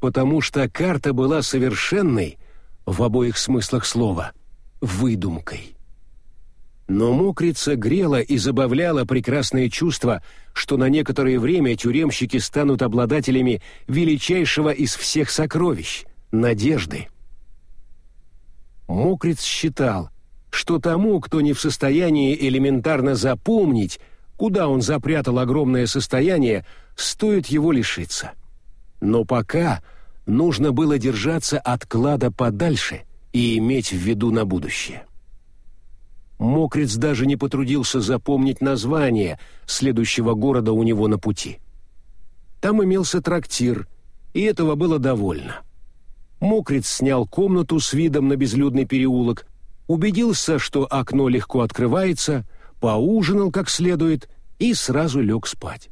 Потому что карта была совершенной в обоих смыслах слова – выдумкой. Но мокрица грела и забавляла прекрасное чувство, что на некоторое время тюремщики станут обладателями величайшего из всех сокровищ — надежды. Мокриц считал, что тому, кто не в состоянии элементарно запомнить, куда он запрятал огромное состояние, стоит его лишиться. Но пока нужно было держаться от клада подальше — и иметь в виду на будущее. Мокриц даже не потрудился запомнить название следующего города у него на пути. Там имелся трактир, и этого было довольно. Мокриц снял комнату с видом на безлюдный переулок, убедился, что окно легко открывается, поужинал как следует и сразу лег спать.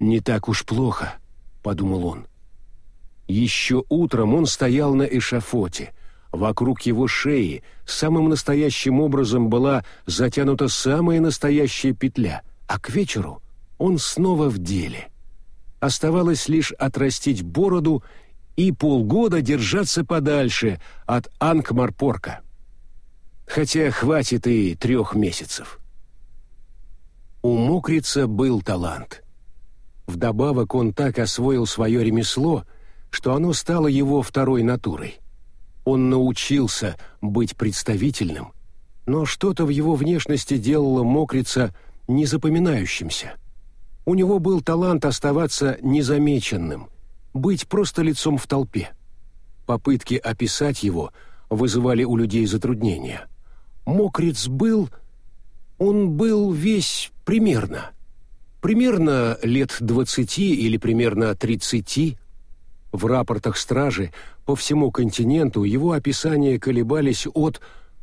«Не так уж плохо», — подумал он. Еще утром он стоял на эшафоте. Вокруг его шеи самым настоящим образом была затянута самая настоящая петля, а к вечеру он снова в деле. Оставалось лишь отрастить бороду и полгода держаться подальше от Анкмарпорка. Хотя хватит и трех месяцев. У Мокрица был талант. Вдобавок он так освоил свое ремесло — что оно стало его второй натурой. Он научился быть представительным, но что-то в его внешности делало мокрица незапоминающимся. У него был талант оставаться незамеченным, быть просто лицом в толпе. Попытки описать его вызывали у людей затруднения. Мокриц был... он был весь примерно. Примерно лет двадцати или примерно тридцати, в рапортах стражи по всему континенту его описания колебались от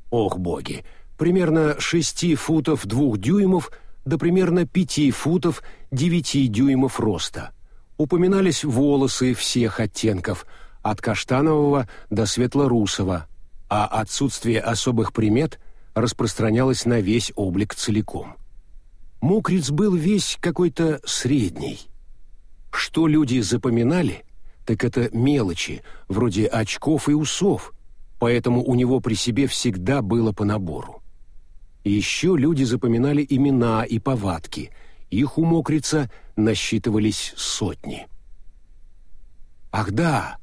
«Ох, боги!» примерно 6 футов 2 дюймов до примерно 5 футов девяти дюймов роста. Упоминались волосы всех оттенков, от каштанового до светло-русого, а отсутствие особых примет распространялось на весь облик целиком. Мокриц был весь какой-то средний. Что люди запоминали, так это мелочи, вроде очков и усов, поэтому у него при себе всегда было по набору. Еще люди запоминали имена и повадки, их у Мокрица насчитывались сотни. Ах да,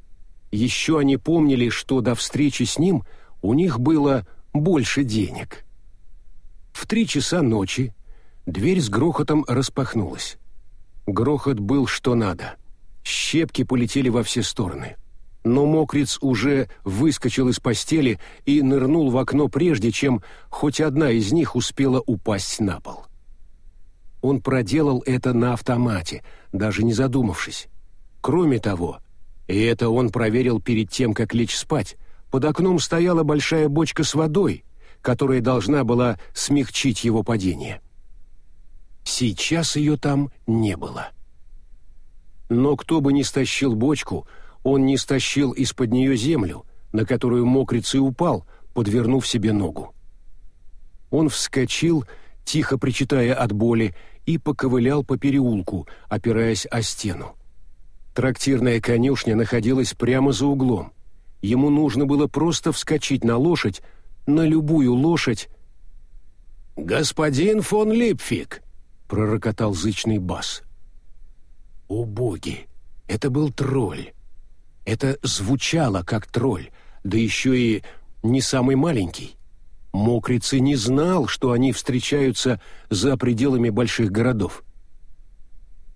еще они помнили, что до встречи с ним у них было больше денег. В три часа ночи дверь с грохотом распахнулась. Грохот был что надо. Щепки полетели во все стороны. Но мокриц уже выскочил из постели и нырнул в окно прежде, чем хоть одна из них успела упасть на пол. Он проделал это на автомате, даже не задумавшись. Кроме того, и это он проверил перед тем, как лечь спать, под окном стояла большая бочка с водой, которая должна была смягчить его падение. Сейчас ее там не было. Но кто бы ни стащил бочку, он не стащил из-под нее землю, на которую мокриц и упал, подвернув себе ногу. Он вскочил, тихо причитая от боли, и поковылял по переулку, опираясь о стену. Трактирная конюшня находилась прямо за углом. Ему нужно было просто вскочить на лошадь, на любую лошадь. «Господин фон Липфик!» — пророкотал зычный бас. «О боги! Это был тролль! Это звучало как тролль, да еще и не самый маленький. Мокрицы не знал, что они встречаются за пределами больших городов.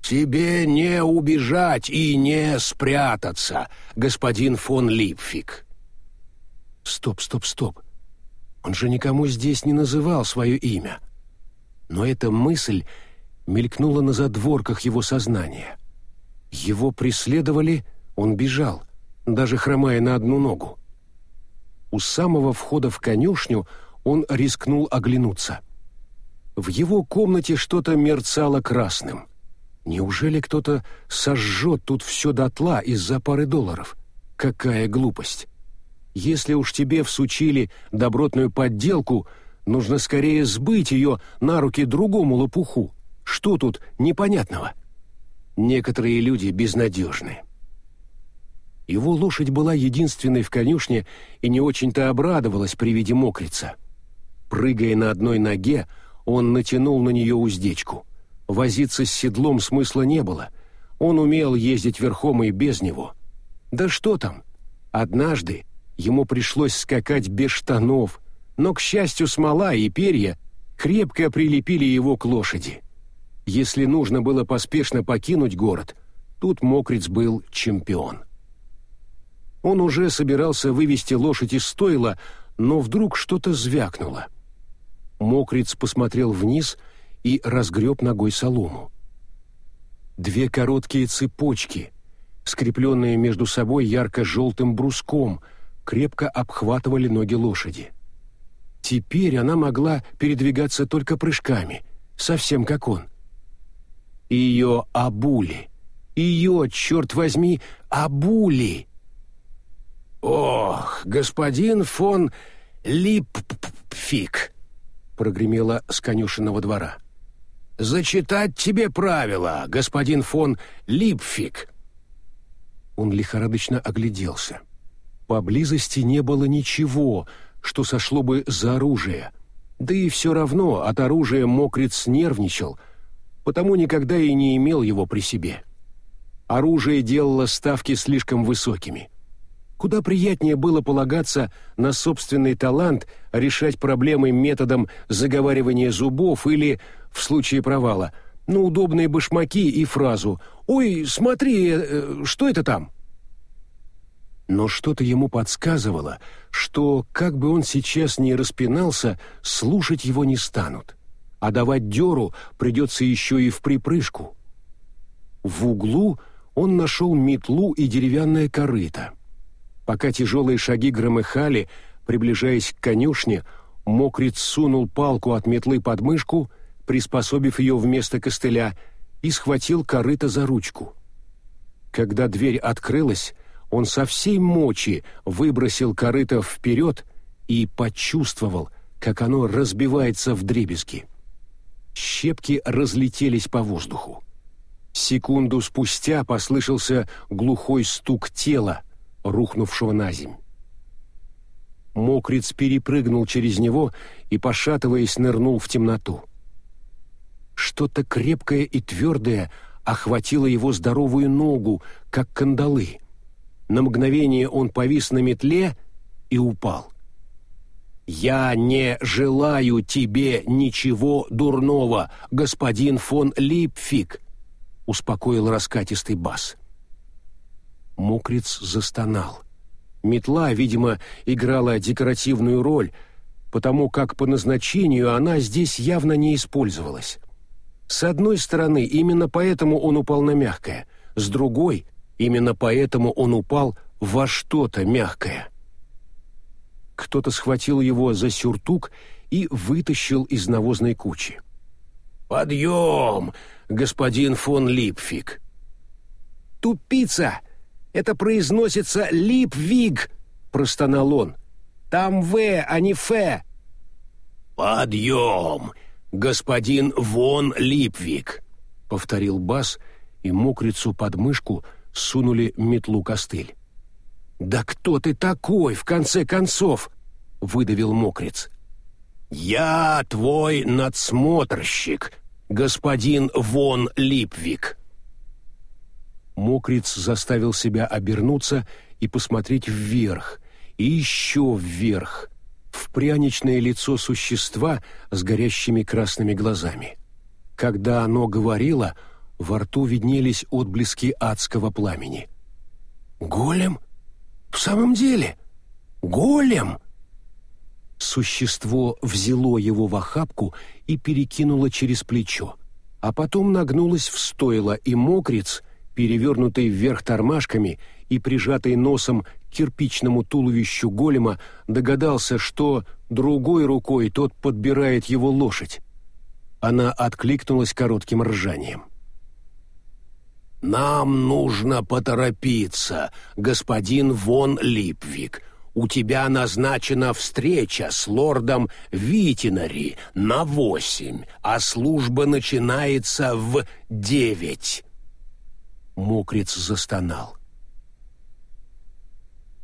«Тебе не убежать и не спрятаться, господин фон Липфик». «Стоп, стоп, стоп. Он же никому здесь не называл свое имя». Но эта мысль мелькнула на задворках его сознания. Его преследовали, он бежал, даже хромая на одну ногу. У самого входа в конюшню он рискнул оглянуться. В его комнате что-то мерцало красным. Неужели кто-то сожжет тут все дотла из-за пары долларов? Какая глупость! Если уж тебе всучили добротную подделку — Нужно скорее сбыть ее на руки другому лопуху. Что тут непонятного? Некоторые люди безнадежны. Его лошадь была единственной в конюшне и не очень-то обрадовалась при виде мокрица. Прыгая на одной ноге, он натянул на нее уздечку. Возиться с седлом смысла не было. Он умел ездить верхом и без него. Да что там? Однажды ему пришлось скакать без штанов, но, к счастью, смола и перья крепко прилепили его к лошади. Если нужно было поспешно покинуть город, тут Мокриц был чемпион. Он уже собирался вывести лошадь из стойла, но вдруг что-то звякнуло. Мокриц посмотрел вниз и разгреб ногой солому. Две короткие цепочки, скрепленные между собой ярко-желтым бруском, крепко обхватывали ноги лошади. Теперь она могла передвигаться только прыжками, совсем как он. Ее обули. Ее, черт возьми, обули. «Ох, господин фон Липфик!» — прогремело с конюшенного двора. «Зачитать тебе правила, господин фон Липфик!» Он лихорадочно огляделся. Поблизости не было ничего, что сошло бы за оружие. Да и все равно от оружия мокрец нервничал, потому никогда и не имел его при себе. Оружие делало ставки слишком высокими. Куда приятнее было полагаться на собственный талант решать проблемы методом заговаривания зубов или, в случае провала, на удобные башмаки и фразу «Ой, смотри, э, что это там?» но что-то ему подсказывало, что, как бы он сейчас ни распинался, слушать его не станут, а давать дёру придется еще и в припрыжку. В углу он нашел метлу и деревянное корыто. Пока тяжелые шаги громыхали, приближаясь к конюшне, Мокриц сунул палку от метлы под мышку, приспособив ее вместо костыля, и схватил корыто за ручку. Когда дверь открылась, он со всей мочи выбросил корыто вперед и почувствовал, как оно разбивается в дребезги. Щепки разлетелись по воздуху. Секунду спустя послышался глухой стук тела, рухнувшего на земь. Мокриц перепрыгнул через него и, пошатываясь, нырнул в темноту. Что-то крепкое и твердое охватило его здоровую ногу, как кандалы. На мгновение он повис на метле и упал. «Я не желаю тебе ничего дурного, господин фон Липфик», — успокоил раскатистый бас. Мокриц застонал. Метла, видимо, играла декоративную роль, потому как по назначению она здесь явно не использовалась. С одной стороны, именно поэтому он упал на мягкое, с другой, именно поэтому он упал во что-то мягкое кто-то схватил его за сюртук и вытащил из навозной кучи. «Подъем, господин фон Липфиг!» «Тупица! Это произносится Липвиг!» — простонал он. «Там В, а не Ф!» «Подъем, господин фон Липвиг!» — повторил бас, и мокрицу под мышку сунули метлу-костыль. «Да кто ты такой, в конце концов?» — выдавил мокрец. «Я твой надсмотрщик, господин Вон Липвик». Мокриц заставил себя обернуться и посмотреть вверх, и еще вверх, в пряничное лицо существа с горящими красными глазами. Когда оно говорило, во рту виднелись отблески адского пламени. «Голем?» «В самом деле? Голем?» Существо взяло его в охапку и перекинуло через плечо, а потом нагнулось в стойло, и мокрец, перевернутый вверх тормашками и прижатый носом к кирпичному туловищу голема, догадался, что другой рукой тот подбирает его лошадь. Она откликнулась коротким ржанием. «Нам нужно поторопиться, господин Вон Липвик. У тебя назначена встреча с лордом Витинари на восемь, а служба начинается в девять». Мокриц застонал.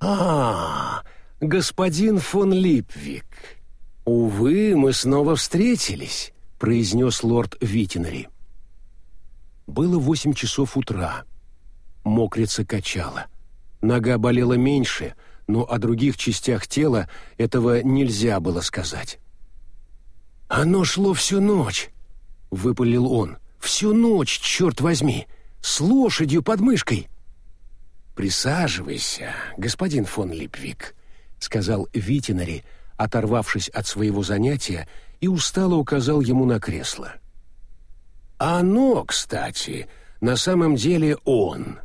«А, господин фон Липвик, увы, мы снова встретились», — произнес лорд Витинари. Было восемь часов утра. Мокрица качала. Нога болела меньше, но о других частях тела этого нельзя было сказать. «Оно шло всю ночь», — выпалил он. «Всю ночь, черт возьми! С лошадью под мышкой!» «Присаживайся, господин фон Липвик», — сказал Витинари, оторвавшись от своего занятия, и устало указал ему на кресло. — оно, кстати, на самом деле он.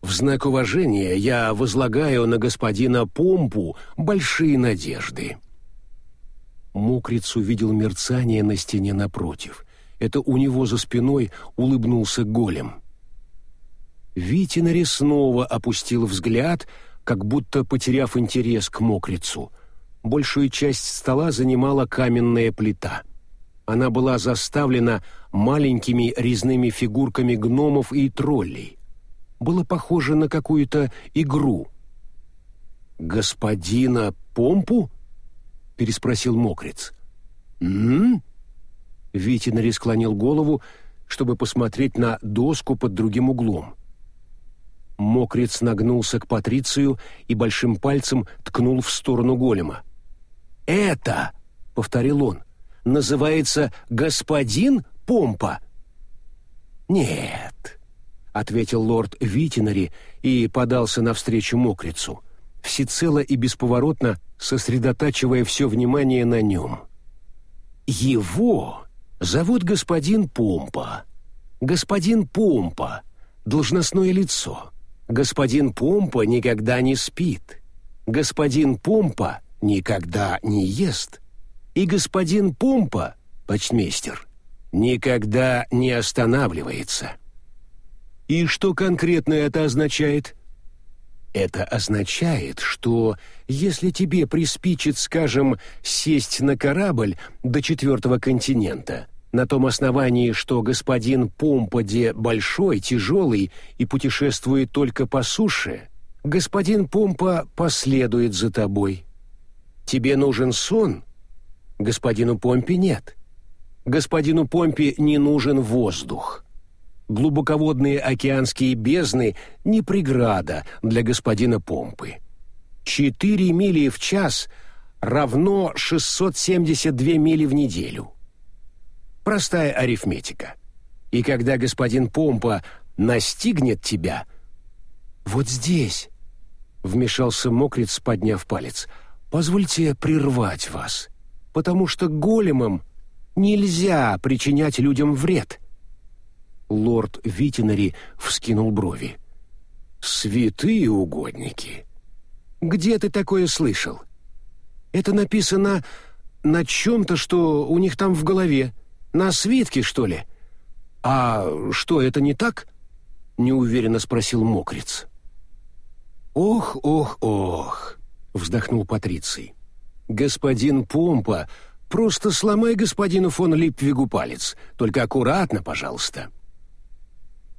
В знак уважения я возлагаю на господина Помпу большие надежды. Мокриц увидел мерцание на стене напротив. Это у него за спиной улыбнулся голем. Витинари снова опустил взгляд, как будто потеряв интерес к мокрицу. Большую часть стола занимала каменная плита. Она была заставлена маленькими резными фигурками гномов и троллей. Было похоже на какую-то игру. «Господина Помпу?» — переспросил Мокриц. «М?», Витинари склонил голову, чтобы посмотреть на доску под другим углом. Мокриц нагнулся к Патрицию и большим пальцем ткнул в сторону голема. «Это!» — повторил он. «Называется господин помпа?» «Нет», — ответил лорд Витинари и подался навстречу мокрицу, всецело и бесповоротно сосредотачивая все внимание на нем. «Его зовут господин Помпа. Господин Помпа — должностное лицо. Господин Помпа никогда не спит. Господин Помпа никогда не ест. И господин Помпа, почтмейстер, никогда не останавливается. И что конкретно это означает? Это означает, что если тебе приспичит, скажем, сесть на корабль до четвертого континента, на том основании, что господин Помпаде большой, тяжелый и путешествует только по суше, господин Помпа последует за тобой. Тебе нужен сон? Господину Помпе нет. Господину Помпе не нужен воздух. Глубоководные океанские бездны не преграда для господина Помпы. Четыре мили в час равно 672 мили в неделю. Простая арифметика. И когда господин Помпа настигнет тебя... «Вот здесь», — вмешался мокрец, подняв палец, — «позвольте прервать вас, потому что големам нельзя причинять людям вред». Лорд Витинари вскинул брови. «Святые угодники! Где ты такое слышал? Это написано на чем-то, что у них там в голове. На свитке, что ли? А что, это не так?» Неуверенно спросил Мокриц. «Ох, ох, ох!» — вздохнул Патриций. «Господин Помпа, просто сломай господину фон Липвигу палец, только аккуратно, пожалуйста».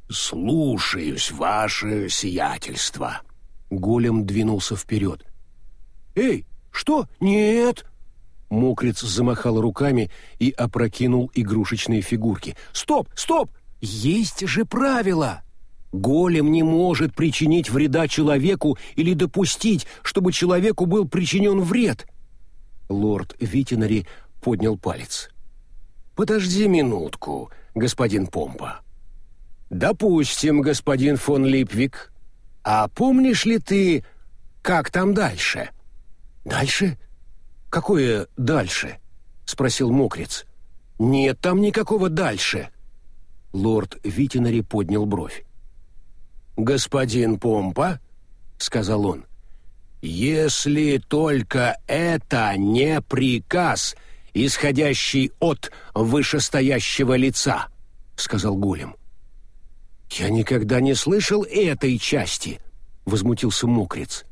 «Слушаюсь, ваше сиятельство». Голем двинулся вперед. «Эй, что? Нет!» Мокрец замахал руками и опрокинул игрушечные фигурки. «Стоп! Стоп! Есть же правила!» Голем не может причинить вреда человеку или допустить, чтобы человеку был причинен вред. Лорд Витинари поднял палец. «Подожди минутку, господин Помпа. «Допустим, господин фон Липвик. А помнишь ли ты, как там дальше?» «Дальше? Какое дальше?» — спросил Мокриц. «Нет там никакого дальше». Лорд Витинари поднял бровь. «Господин Помпа», — сказал он, — «если только это не приказ, исходящий от вышестоящего лица», — сказал Голем. «Я никогда не слышал этой части», — возмутился Мокриц.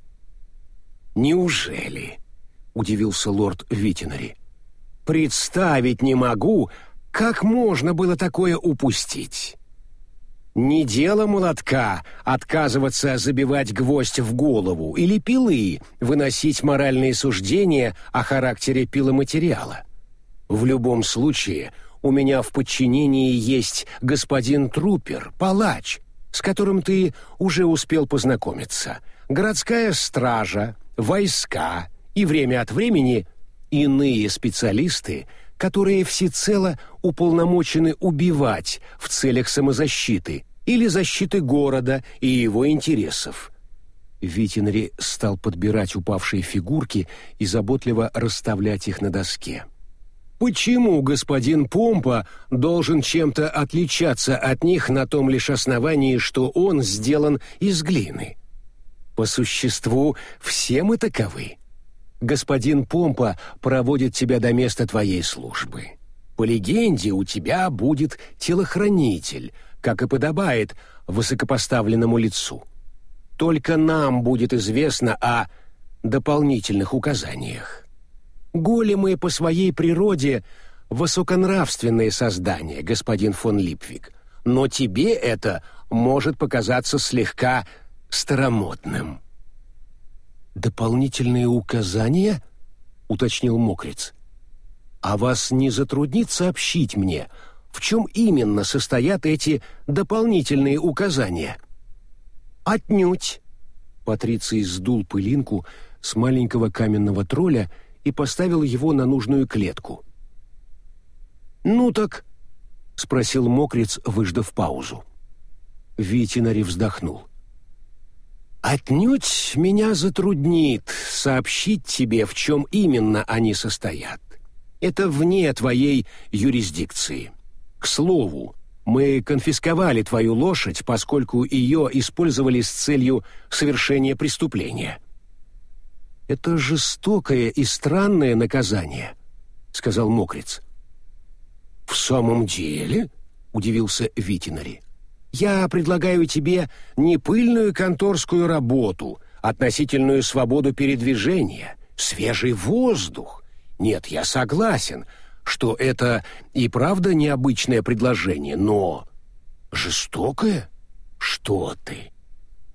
«Неужели?» — удивился лорд Витинари. «Представить не могу, как можно было такое упустить». Не дело молотка отказываться забивать гвоздь в голову или пилы выносить моральные суждения о характере пиломатериала. В любом случае — у меня в подчинении есть господин Трупер, палач, с которым ты уже успел познакомиться, городская стража, войска и время от времени иные специалисты, которые всецело уполномочены убивать в целях самозащиты или защиты города и его интересов. Витинри стал подбирать упавшие фигурки и заботливо расставлять их на доске. Почему господин Помпа должен чем-то отличаться от них на том лишь основании, что он сделан из глины? По существу, все мы таковы. Господин Помпа проводит тебя до места твоей службы. По легенде, у тебя будет телохранитель, как и подобает высокопоставленному лицу. Только нам будет известно о дополнительных указаниях. Големы по своей природе высоконравственные создания, господин фон Липвик, но тебе это может показаться слегка старомодным. «Дополнительные указания?» — уточнил Мокриц. «А вас не затруднит сообщить мне, в чем именно состоят эти дополнительные указания?» «Отнюдь!» Патриций сдул пылинку с маленького каменного тролля и поставил его на нужную клетку. «Ну так?» — спросил мокрец, выждав паузу. Витинари вздохнул. «Отнюдь меня затруднит сообщить тебе, в чем именно они состоят. Это вне твоей юрисдикции. К слову, мы конфисковали твою лошадь, поскольку ее использовали с целью совершения преступления. «Это жестокое и странное наказание», — сказал Мокриц. «В самом деле?» — удивился Витинари. «Я предлагаю тебе не пыльную конторскую работу, относительную свободу передвижения, свежий воздух. Нет, я согласен, что это и правда необычное предложение, но... Жестокое? Что ты?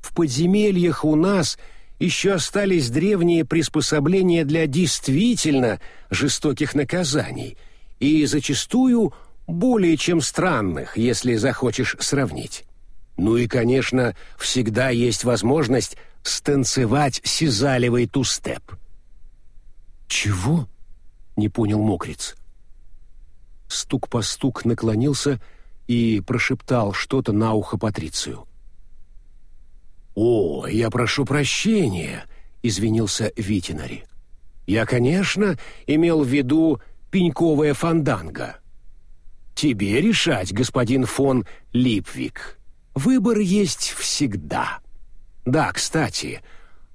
В подземельях у нас еще остались древние приспособления для действительно жестоких наказаний и зачастую более чем странных, если захочешь сравнить. Ну и, конечно, всегда есть возможность станцевать сизалевый тустеп. «Чего?» — не понял мокриц. Стук по стук наклонился и прошептал что-то на ухо Патрицию. «О, я прошу прощения», — извинился Витинари. «Я, конечно, имел в виду пеньковая фанданга. Тебе решать, господин фон Липвик. Выбор есть всегда. Да, кстати,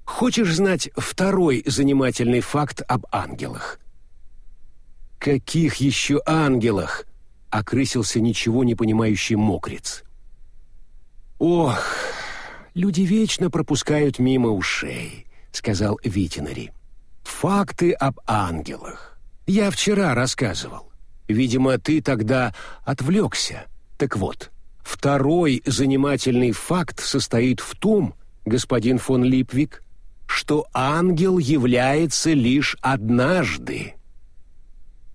хочешь знать второй занимательный факт об ангелах?» «Каких еще ангелах?» — окрысился ничего не понимающий мокрец. «Ох, люди вечно пропускают мимо ушей», — сказал Витинари. «Факты об ангелах. Я вчера рассказывал. Видимо, ты тогда отвлекся. Так вот, второй занимательный факт состоит в том, господин фон Липвик, что ангел является лишь однажды».